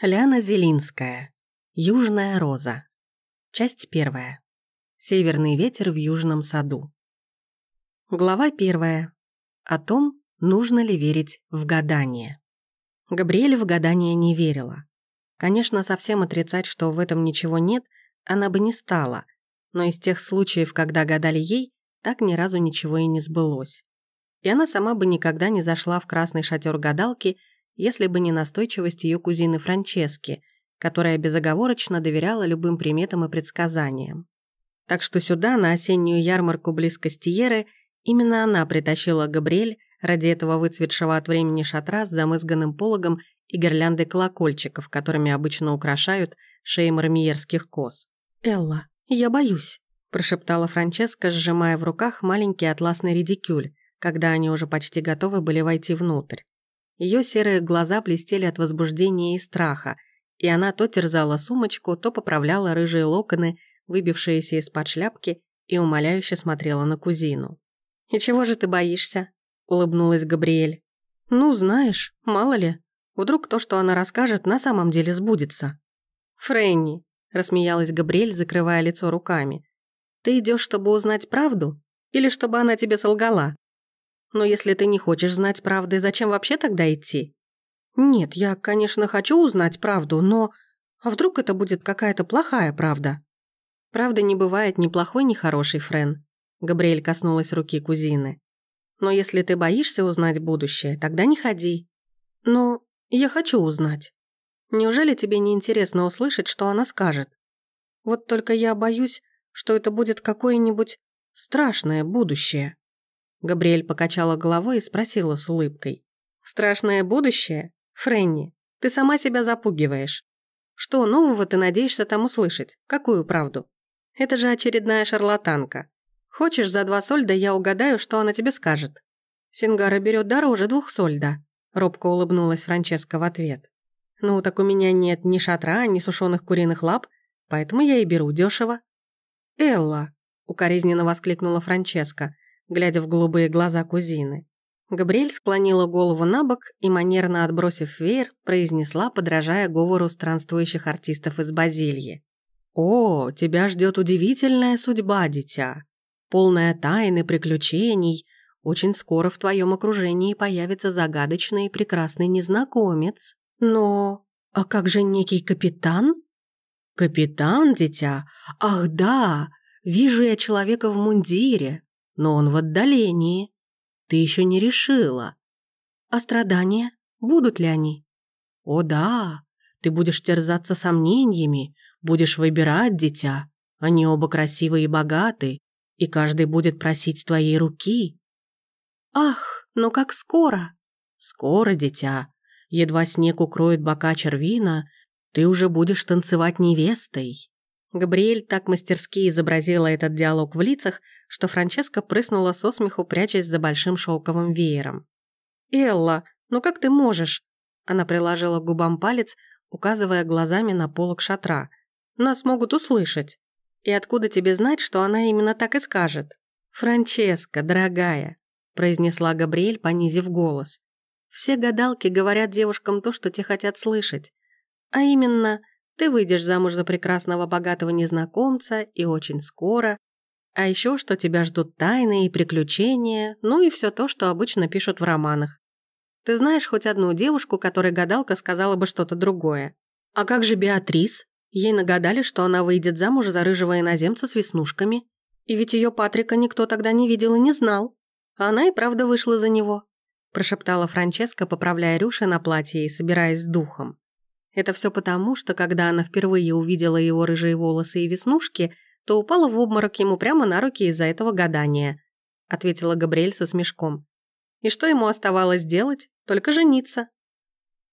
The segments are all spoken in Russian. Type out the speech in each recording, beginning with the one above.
Ляна Зелинская. Южная роза. Часть первая. Северный ветер в южном саду. Глава первая. О том, нужно ли верить в гадание. Габриэль в гадание не верила. Конечно, совсем отрицать, что в этом ничего нет, она бы не стала, но из тех случаев, когда гадали ей, так ни разу ничего и не сбылось. И она сама бы никогда не зашла в красный шатер гадалки если бы не настойчивость ее кузины Франчески, которая безоговорочно доверяла любым приметам и предсказаниям. Так что сюда, на осеннюю ярмарку близ Кастиеры, именно она притащила Габриэль ради этого выцветшего от времени шатра с замызганным пологом и гирляндой колокольчиков, которыми обычно украшают шеи мармиерских коз. «Элла, я боюсь», – прошептала Франческа, сжимая в руках маленький атласный редикюль, когда они уже почти готовы были войти внутрь. Ее серые глаза блестели от возбуждения и страха, и она то терзала сумочку, то поправляла рыжие локоны, выбившиеся из-под шляпки, и умоляюще смотрела на кузину. «И чего же ты боишься?» – улыбнулась Габриэль. «Ну, знаешь, мало ли, вдруг то, что она расскажет, на самом деле сбудется». «Фрэнни», – рассмеялась Габриэль, закрывая лицо руками. «Ты идешь, чтобы узнать правду? Или чтобы она тебе солгала?» Но если ты не хочешь знать правды, зачем вообще тогда идти? Нет, я, конечно, хочу узнать правду, но... А вдруг это будет какая-то плохая правда? Правда не бывает ни плохой, ни хорошей, Френ. Габриэль коснулась руки кузины. Но если ты боишься узнать будущее, тогда не ходи. Но я хочу узнать. Неужели тебе не интересно услышать, что она скажет? Вот только я боюсь, что это будет какое-нибудь страшное будущее. Габриэль покачала головой и спросила с улыбкой. «Страшное будущее? Фрэнни, ты сама себя запугиваешь. Что нового ты надеешься там услышать? Какую правду? Это же очередная шарлатанка. Хочешь, за два сольда я угадаю, что она тебе скажет?» «Сингара берет дороже двух сольда», — робко улыбнулась Франческа в ответ. «Ну, так у меня нет ни шатра, ни сушеных куриных лап, поэтому я и беру дешево». «Элла», — укоризненно воскликнула Франческа, — глядя в голубые глаза кузины. Габриэль склонила голову на бок и, манерно отбросив веер, произнесла, подражая говору странствующих артистов из Базильи. «О, тебя ждет удивительная судьба, дитя. Полная тайн и приключений. Очень скоро в твоем окружении появится загадочный и прекрасный незнакомец. Но... А как же некий капитан?» «Капитан, дитя? Ах да! Вижу я человека в мундире, но он в отдалении. Ты еще не решила. А страдания? Будут ли они? О да, ты будешь терзаться сомнениями, будешь выбирать дитя. Они оба красивые и богаты, и каждый будет просить твоей руки. Ах, но как скоро? Скоро, дитя. Едва снег укроет бока червина, ты уже будешь танцевать невестой. Габриэль так мастерски изобразила этот диалог в лицах, что Франческа прыснула со смеху, прячась за большим шелковым веером. «Элла, ну как ты можешь?» Она приложила к губам палец, указывая глазами на полок шатра. «Нас могут услышать. И откуда тебе знать, что она именно так и скажет?» «Франческа, дорогая», – произнесла Габриэль, понизив голос. «Все гадалки говорят девушкам то, что те хотят слышать. А именно, ты выйдешь замуж за прекрасного богатого незнакомца и очень скоро. А еще, что тебя ждут тайны и приключения, ну и все то, что обычно пишут в романах. Ты знаешь хоть одну девушку, которой гадалка сказала бы что-то другое? А как же Беатрис? Ей нагадали, что она выйдет замуж за рыжего иноземца с веснушками. И ведь ее Патрика никто тогда не видел и не знал. Она и правда вышла за него, прошептала Франческа, поправляя рюши на платье и собираясь с духом. Это все потому, что когда она впервые увидела его рыжие волосы и веснушки, то упала в обморок ему прямо на руки из-за этого гадания», — ответила Габриэль со смешком. «И что ему оставалось делать? Только жениться».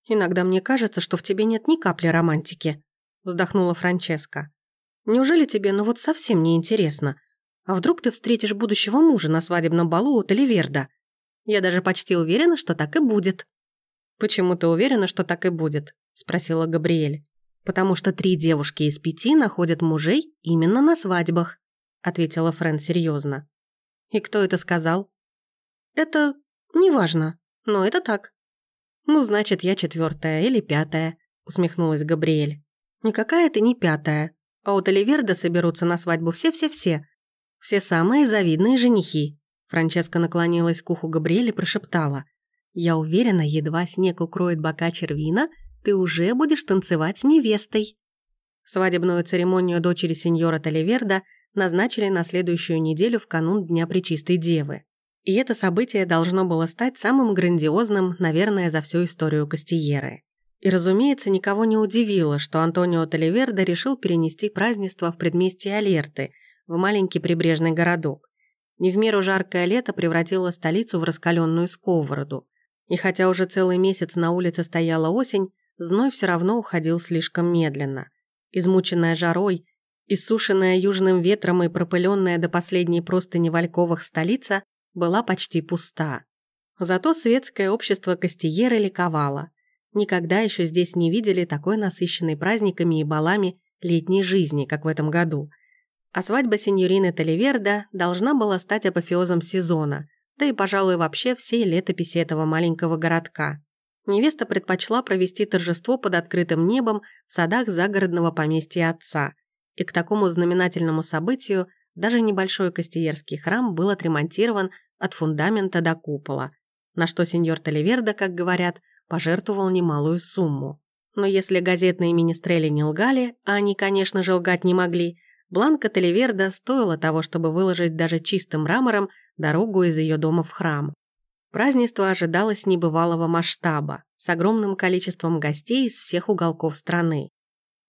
«Иногда мне кажется, что в тебе нет ни капли романтики», — вздохнула Франческа. «Неужели тебе ну вот совсем не интересно? А вдруг ты встретишь будущего мужа на свадебном балу у Таливерда? Я даже почти уверена, что так и будет». «Почему ты уверена, что так и будет?» Спросила Габриэль. «Потому что три девушки из пяти находят мужей именно на свадьбах», ответила Френ серьезно. «И кто это сказал?» «Это... неважно, но это так». «Ну, значит, я четвертая или пятая», усмехнулась Габриэль. «Никакая ты не пятая. А у Оливерда соберутся на свадьбу все-все-все. Все самые завидные женихи». Франческа наклонилась к уху Габриэль и прошептала. «Я уверена, едва снег укроет бока червина, ты уже будешь танцевать с невестой». Свадебную церемонию дочери сеньора Таливерда назначили на следующую неделю в канун Дня Пречистой Девы. И это событие должно было стать самым грандиозным, наверное, за всю историю Кастиеры. И, разумеется, никого не удивило, что Антонио Таливерда решил перенести празднество в предместье Алерты, в маленький прибрежный городок. Не в меру жаркое лето превратило столицу в раскаленную сковороду. И хотя уже целый месяц на улице стояла осень, зной все равно уходил слишком медленно. Измученная жарой, иссушенная южным ветром и пропыленная до последней простыни вальковых столица была почти пуста. Зато светское общество Кастиеры ликовало. Никогда еще здесь не видели такой насыщенной праздниками и балами летней жизни, как в этом году. А свадьба сеньорины Таливерда должна была стать апофеозом сезона, да и, пожалуй, вообще всей летописи этого маленького городка невеста предпочла провести торжество под открытым небом в садах загородного поместья отца. И к такому знаменательному событию даже небольшой Кастиерский храм был отремонтирован от фундамента до купола, на что сеньор Таливерда, как говорят, пожертвовал немалую сумму. Но если газетные министрели не лгали, а они, конечно же, лгать не могли, Бланка Таливерда стоила того, чтобы выложить даже чистым мрамором дорогу из ее дома в храм. Празднество ожидалось небывалого масштаба, с огромным количеством гостей из всех уголков страны.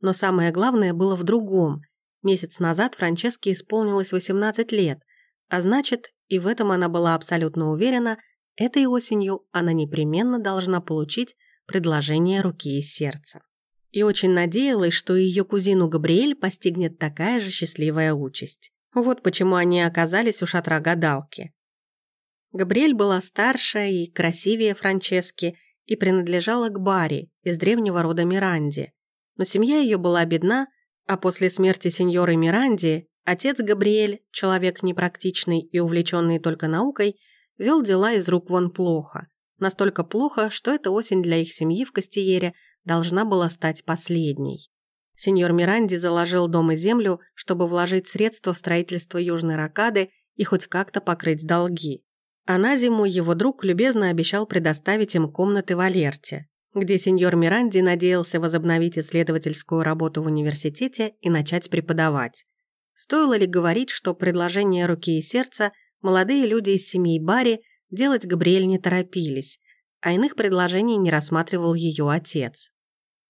Но самое главное было в другом. Месяц назад Франческе исполнилось 18 лет, а значит, и в этом она была абсолютно уверена, этой осенью она непременно должна получить предложение руки и сердца. И очень надеялась, что ее кузину Габриэль постигнет такая же счастливая участь. Вот почему они оказались у шатра гадалки. Габриэль была старше и красивее Франчески и принадлежала к Барри из древнего рода Миранди. Но семья ее была бедна, а после смерти сеньоры Миранди отец Габриэль, человек непрактичный и увлеченный только наукой, вел дела из рук вон плохо. Настолько плохо, что эта осень для их семьи в Кастиере должна была стать последней. Сеньор Миранди заложил дом и землю, чтобы вложить средства в строительство Южной Ракады и хоть как-то покрыть долги. А на зиму его друг любезно обещал предоставить им комнаты в Алерте, где сеньор Миранди надеялся возобновить исследовательскую работу в университете и начать преподавать. Стоило ли говорить, что предложение руки и сердца молодые люди из семьи Барри делать Габриэль не торопились, а иных предложений не рассматривал ее отец.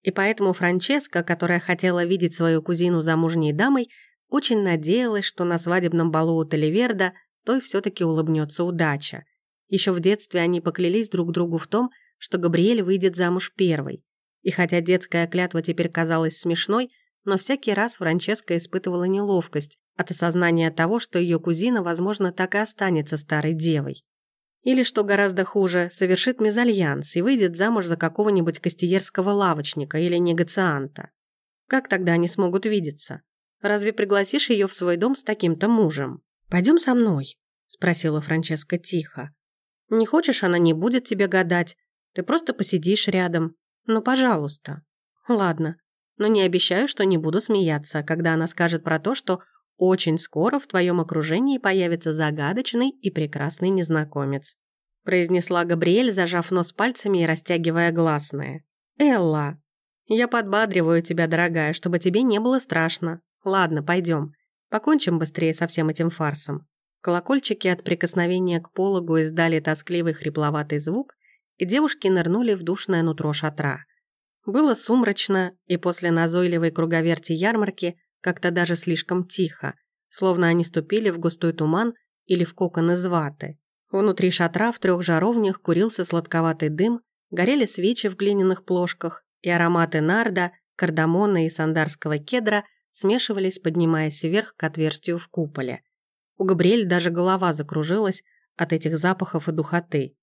И поэтому Франческа, которая хотела видеть свою кузину замужней дамой, очень надеялась, что на свадебном балу у Таливерда – той все-таки улыбнется удача. Еще в детстве они поклялись друг другу в том, что Габриэль выйдет замуж первой. И хотя детская клятва теперь казалась смешной, но всякий раз Франческа испытывала неловкость от осознания того, что ее кузина, возможно, так и останется старой девой. Или, что гораздо хуже, совершит мезальянс и выйдет замуж за какого-нибудь кастиерского лавочника или негацианта. Как тогда они смогут видеться? Разве пригласишь ее в свой дом с таким-то мужем? «Пойдем со мной», — спросила Франческа тихо. «Не хочешь, она не будет тебе гадать. Ты просто посидишь рядом. Ну, пожалуйста». «Ладно, но не обещаю, что не буду смеяться, когда она скажет про то, что очень скоро в твоем окружении появится загадочный и прекрасный незнакомец», произнесла Габриэль, зажав нос пальцами и растягивая гласные. «Элла, я подбадриваю тебя, дорогая, чтобы тебе не было страшно. Ладно, пойдем. Покончим быстрее со всем этим фарсом. Колокольчики от прикосновения к пологу издали тоскливый хрипловатый звук, и девушки нырнули в душное нутро шатра. Было сумрачно, и после назойливой круговерти ярмарки как-то даже слишком тихо, словно они ступили в густой туман или в кокон из ваты. Внутри шатра в трех жаровнях курился сладковатый дым, горели свечи в глиняных плошках, и ароматы нарда, кардамона и сандарского кедра – смешивались, поднимаясь вверх к отверстию в куполе. У Габриэль даже голова закружилась от этих запахов и духоты.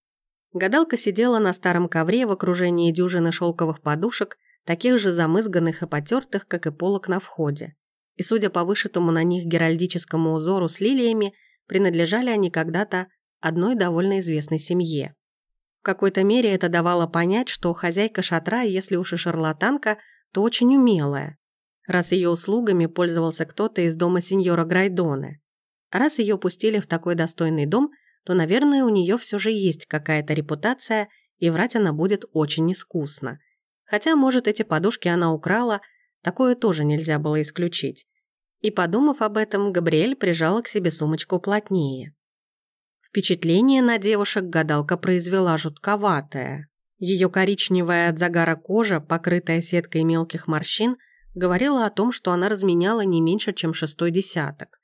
Гадалка сидела на старом ковре в окружении дюжины шелковых подушек, таких же замызганных и потертых, как и полок на входе. И, судя по вышитому на них геральдическому узору с лилиями, принадлежали они когда-то одной довольно известной семье. В какой-то мере это давало понять, что хозяйка шатра, если уж и шарлатанка, то очень умелая, раз ее услугами пользовался кто-то из дома сеньора Грайдоне. Раз ее пустили в такой достойный дом, то, наверное, у нее все же есть какая-то репутация, и врать она будет очень искусно. Хотя, может, эти подушки она украла, такое тоже нельзя было исключить. И, подумав об этом, Габриэль прижала к себе сумочку плотнее. Впечатление на девушек гадалка произвела жутковатое. Ее коричневая от загара кожа, покрытая сеткой мелких морщин, говорила о том, что она разменяла не меньше, чем шестой десяток.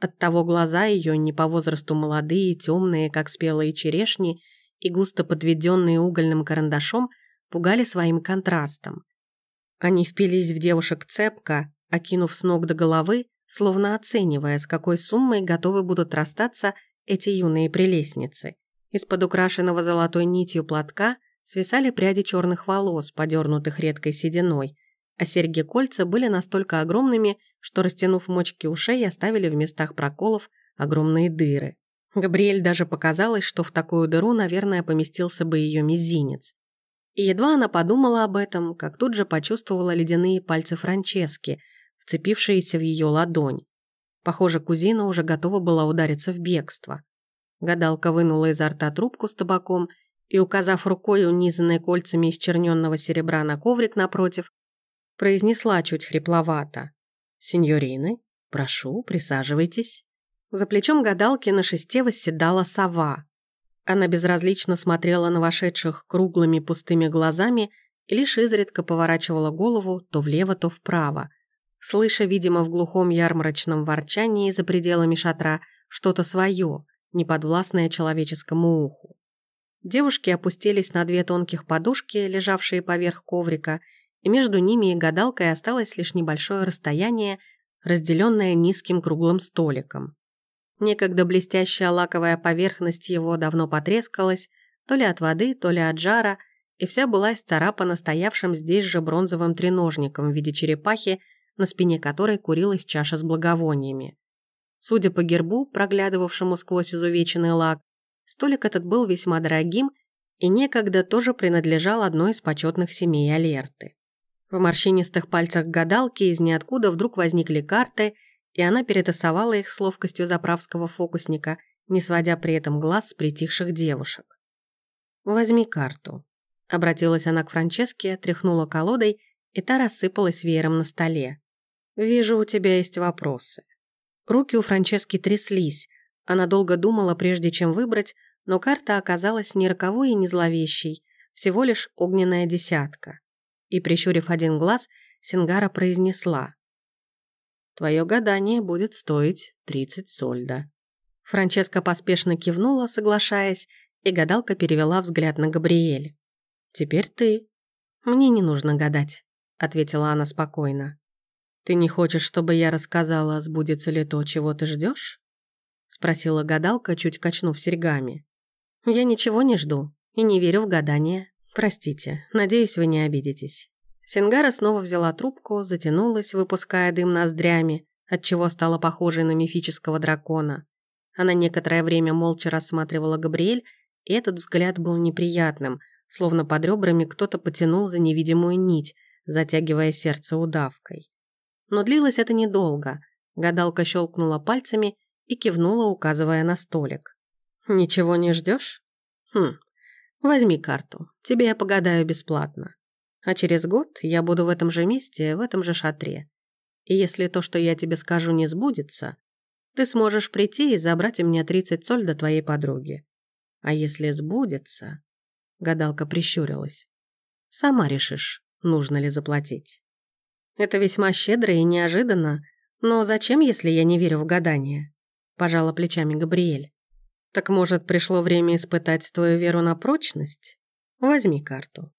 Оттого глаза ее, не по возрасту молодые, темные, как спелые черешни, и густо подведенные угольным карандашом, пугали своим контрастом. Они впились в девушек цепко, окинув с ног до головы, словно оценивая, с какой суммой готовы будут расстаться эти юные прелестницы. Из-под украшенного золотой нитью платка свисали пряди черных волос, подернутых редкой сединой, а серьги-кольца были настолько огромными, что, растянув мочки ушей, оставили в местах проколов огромные дыры. Габриэль даже показалось, что в такую дыру, наверное, поместился бы ее мизинец. И едва она подумала об этом, как тут же почувствовала ледяные пальцы Франчески, вцепившиеся в ее ладонь. Похоже, кузина уже готова была удариться в бегство. Гадалка вынула изо рта трубку с табаком и, указав рукой унизанной кольцами из черненного серебра на коврик напротив, произнесла чуть хрипловато. «Сеньорины, прошу, присаживайтесь». За плечом гадалки на шесте восседала сова. Она безразлично смотрела на вошедших круглыми пустыми глазами и лишь изредка поворачивала голову то влево, то вправо – слыша, видимо, в глухом ярмарочном ворчании за пределами шатра что-то свое, неподвластное человеческому уху. Девушки опустились на две тонких подушки, лежавшие поверх коврика, и между ними и гадалкой осталось лишь небольшое расстояние, разделенное низким круглым столиком. Некогда блестящая лаковая поверхность его давно потрескалась, то ли от воды, то ли от жара, и вся была исцарапана стоявшим здесь же бронзовым треножником в виде черепахи на спине которой курилась чаша с благовониями. Судя по гербу, проглядывавшему сквозь изувеченный лак, столик этот был весьма дорогим и некогда тоже принадлежал одной из почетных семей Алерты. В морщинистых пальцах гадалки из ниоткуда вдруг возникли карты, и она перетасовала их с ловкостью заправского фокусника, не сводя при этом глаз с притихших девушек. «Возьми карту», — обратилась она к Франческе, тряхнула колодой, и та рассыпалась веером на столе. «Вижу, у тебя есть вопросы». Руки у Франчески тряслись. Она долго думала, прежде чем выбрать, но карта оказалась не роковой и не зловещей, всего лишь огненная десятка. И, прищурив один глаз, Сингара произнесла. «Твое гадание будет стоить тридцать сольда». Франческа поспешно кивнула, соглашаясь, и гадалка перевела взгляд на Габриэль. «Теперь ты. Мне не нужно гадать», — ответила она спокойно. «Ты не хочешь, чтобы я рассказала, сбудется ли то, чего ты ждешь?» Спросила гадалка, чуть качнув серьгами. «Я ничего не жду и не верю в гадания. Простите, надеюсь, вы не обидитесь». Сингара снова взяла трубку, затянулась, выпуская дым ноздрями, отчего стала похожей на мифического дракона. Она некоторое время молча рассматривала Габриэль, и этот взгляд был неприятным, словно под ребрами кто-то потянул за невидимую нить, затягивая сердце удавкой. Но длилось это недолго. Гадалка щелкнула пальцами и кивнула, указывая на столик. «Ничего не ждешь? Хм, возьми карту, тебе я погадаю бесплатно. А через год я буду в этом же месте, в этом же шатре. И если то, что я тебе скажу, не сбудется, ты сможешь прийти и забрать у меня 30 соль до твоей подруги. А если сбудется...» Гадалка прищурилась. «Сама решишь, нужно ли заплатить». Это весьма щедро и неожиданно, но зачем, если я не верю в гадания? Пожала плечами Габриэль. Так может, пришло время испытать твою веру на прочность? Возьми карту.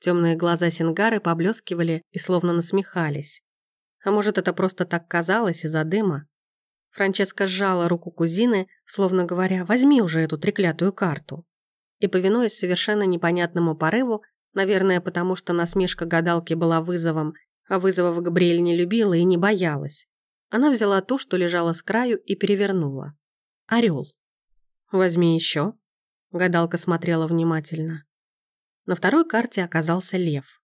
Темные глаза Сингары поблескивали и словно насмехались. А может, это просто так казалось из-за дыма? Франческа сжала руку кузины, словно говоря, возьми уже эту треклятую карту. И, повинуясь совершенно непонятному порыву, наверное, потому что насмешка гадалки была вызовом а вызовов Габриэль не любила и не боялась. Она взяла ту, что лежала с краю, и перевернула. Орел. «Возьми еще». Гадалка смотрела внимательно. На второй карте оказался лев.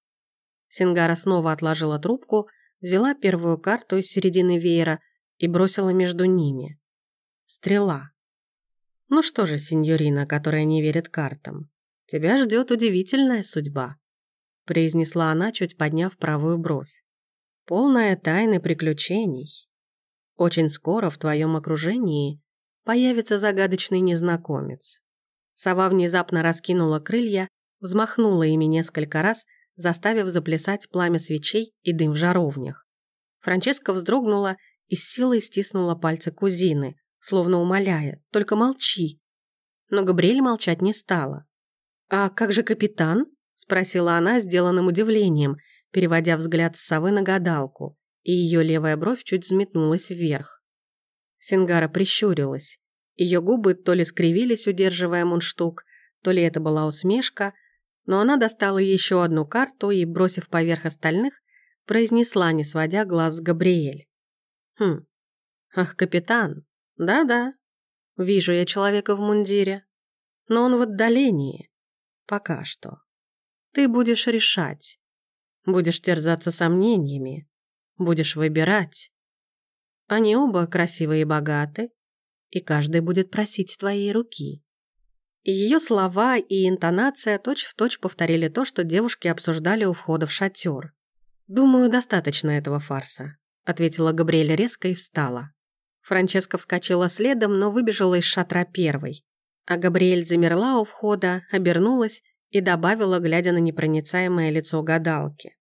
Сингара снова отложила трубку, взяла первую карту из середины веера и бросила между ними. Стрела. Ну что же, сеньорина, которая не верит картам, тебя ждет удивительная судьба, произнесла она, чуть подняв правую бровь. Полная тайны приключений. Очень скоро в твоем окружении появится загадочный незнакомец. Сова внезапно раскинула крылья, взмахнула ими несколько раз, заставив заплясать пламя свечей и дым в жаровнях. Франческа вздрогнула и с силой стиснула пальцы кузины, словно умоляя, только молчи. Но Габриэль молчать не стала. «А как же капитан?» – спросила она сделанным удивлением, переводя взгляд с совы на гадалку, и ее левая бровь чуть взметнулась вверх. Сингара прищурилась. Ее губы то ли скривились, удерживая мундштук, то ли это была усмешка, но она достала еще одну карту и, бросив поверх остальных, произнесла, не сводя глаз с Габриэль. «Хм, ах, капитан, да-да, вижу я человека в мундире, но он в отдалении, пока что. Ты будешь решать, будешь терзаться сомнениями, будешь выбирать. Они оба красивые и богаты, и каждый будет просить твоей руки. Ее слова и интонация точь-в-точь точь повторили то, что девушки обсуждали у входа в шатер. «Думаю, достаточно этого фарса», — ответила Габриэль резко и встала. Франческа вскочила следом, но выбежала из шатра первой. А Габриэль замерла у входа, обернулась и добавила, глядя на непроницаемое лицо гадалки.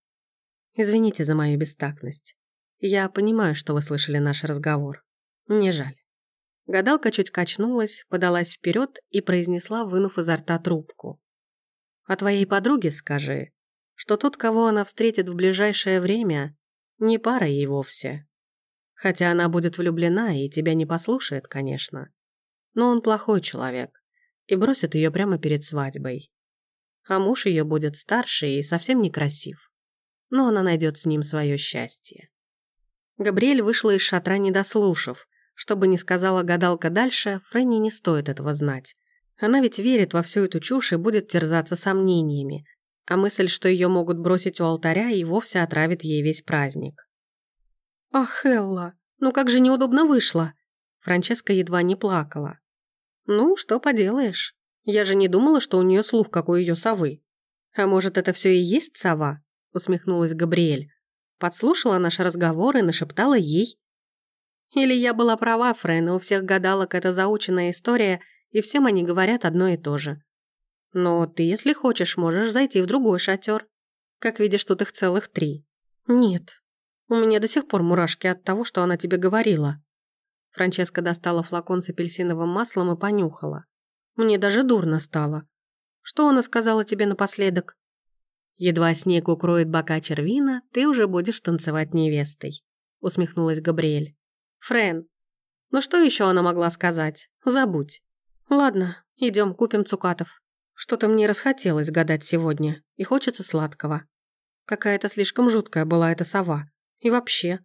«Извините за мою бестактность. Я понимаю, что вы слышали наш разговор. Мне жаль». Гадалка чуть качнулась, подалась вперед и произнесла, вынув изо рта трубку. «А твоей подруге скажи, что тот, кого она встретит в ближайшее время, не пара ей вовсе. Хотя она будет влюблена и тебя не послушает, конечно. Но он плохой человек и бросит ее прямо перед свадьбой. А муж ее будет старше и совсем некрасив. Но она найдет с ним свое счастье». Габриэль вышла из шатра, не дослушав, что бы ни сказала гадалка дальше, Фрэнни не стоит этого знать. Она ведь верит во всю эту чушь и будет терзаться сомнениями, а мысль, что ее могут бросить у алтаря, и вовсе отравит ей весь праздник. «Ах, Элла, ну как же неудобно вышло!» Франческа едва не плакала. «Ну, что поделаешь. Я же не думала, что у нее слух, как у ее совы. А может, это все и есть сова?» усмехнулась Габриэль. Подслушала наш разговор и нашептала ей. Или я была права, Френ, и у всех гадалок это заученная история, и всем они говорят одно и то же. Но ты, если хочешь, можешь зайти в другой шатер. Как видишь, тут их целых три. Нет. У меня до сих пор мурашки от того, что она тебе говорила. Франческа достала флакон с апельсиновым маслом и понюхала. Мне даже дурно стало. Что она сказала тебе напоследок? Едва снег укроет бока червина, ты уже будешь танцевать невестой, усмехнулась Габриэль. Френ. Ну что еще она могла сказать? Забудь. Ладно, идем купим цукатов. Что-то мне расхотелось гадать сегодня, и хочется сладкого. Какая-то слишком жуткая была эта сова. И вообще.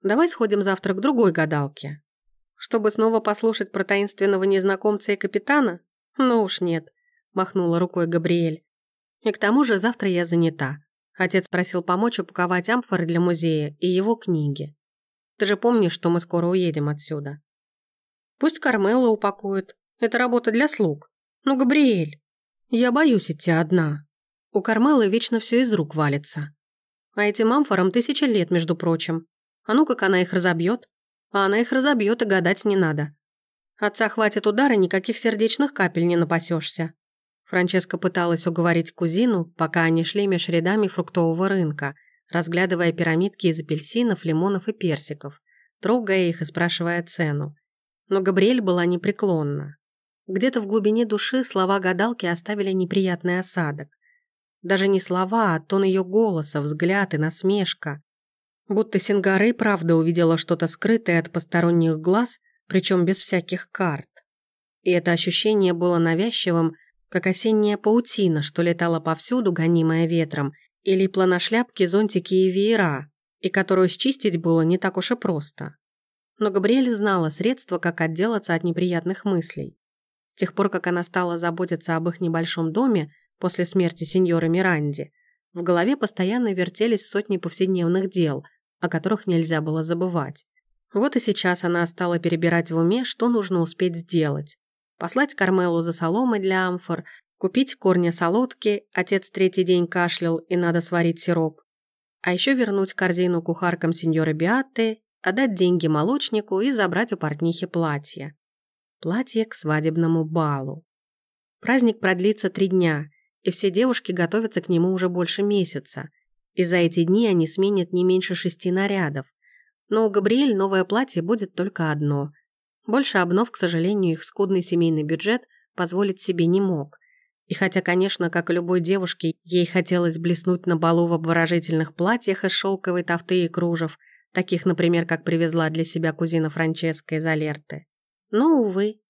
Давай сходим завтра к другой гадалке. Чтобы снова послушать про таинственного незнакомца и капитана? Ну уж нет, махнула рукой Габриэль. И к тому же завтра я занята. Отец просил помочь упаковать амфоры для музея и его книги. Ты же помнишь, что мы скоро уедем отсюда. Пусть Кармела упакует. Это работа для слуг. Ну, Габриэль, я боюсь идти одна. У Кармелы вечно все из рук валится. А этим амфорам тысяча лет, между прочим. А ну, как она их разобьет? А она их разобьет, и гадать не надо. Отца хватит удара, никаких сердечных капель не напасешься. Франческа пыталась уговорить кузину, пока они шли меж рядами фруктового рынка – разглядывая пирамидки из апельсинов, лимонов и персиков, трогая их и спрашивая цену. Но Габриэль была непреклонна. Где-то в глубине души слова гадалки оставили неприятный осадок. Даже не слова, а тон ее голоса, взгляд и насмешка. Будто Сингары правда увидела что-то скрытое от посторонних глаз, причем без всяких карт. И это ощущение было навязчивым, как осенняя паутина, что летала повсюду, гонимая ветром, и липла на шляпки, зонтики и веера, и которую счистить было не так уж и просто. Но Габриэль знала средства, как отделаться от неприятных мыслей. С тех пор, как она стала заботиться об их небольшом доме после смерти сеньора Миранди, в голове постоянно вертелись сотни повседневных дел, о которых нельзя было забывать. Вот и сейчас она стала перебирать в уме, что нужно успеть сделать. Послать Кармелу за соломой для амфор, купить корни солодки, отец третий день кашлял и надо сварить сироп. А еще вернуть корзину кухаркам сеньоры Биатты, отдать деньги молочнику и забрать у портнихи платье. Платье к свадебному балу. Праздник продлится три дня, и все девушки готовятся к нему уже больше месяца. И за эти дни они сменят не меньше шести нарядов. Но у Габриэль новое платье будет только одно. Больше обнов, к сожалению, их скудный семейный бюджет позволить себе не мог. И хотя, конечно, как и любой девушке, ей хотелось блеснуть на балу в обворожительных платьях из шелковой тофты и кружев, таких, например, как привезла для себя кузина Франческа из Алерты. Но, увы,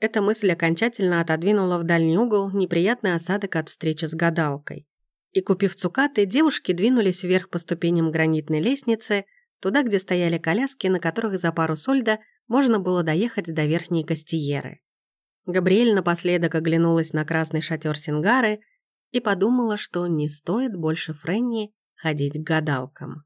эта мысль окончательно отодвинула в дальний угол неприятный осадок от встречи с гадалкой. И, купив цукаты, девушки двинулись вверх по ступеням гранитной лестницы, туда, где стояли коляски, на которых за пару сольда можно было доехать до верхней Кастиеры. Габриэль напоследок оглянулась на красный шатер Сингары и подумала, что не стоит больше Френни ходить к гадалкам.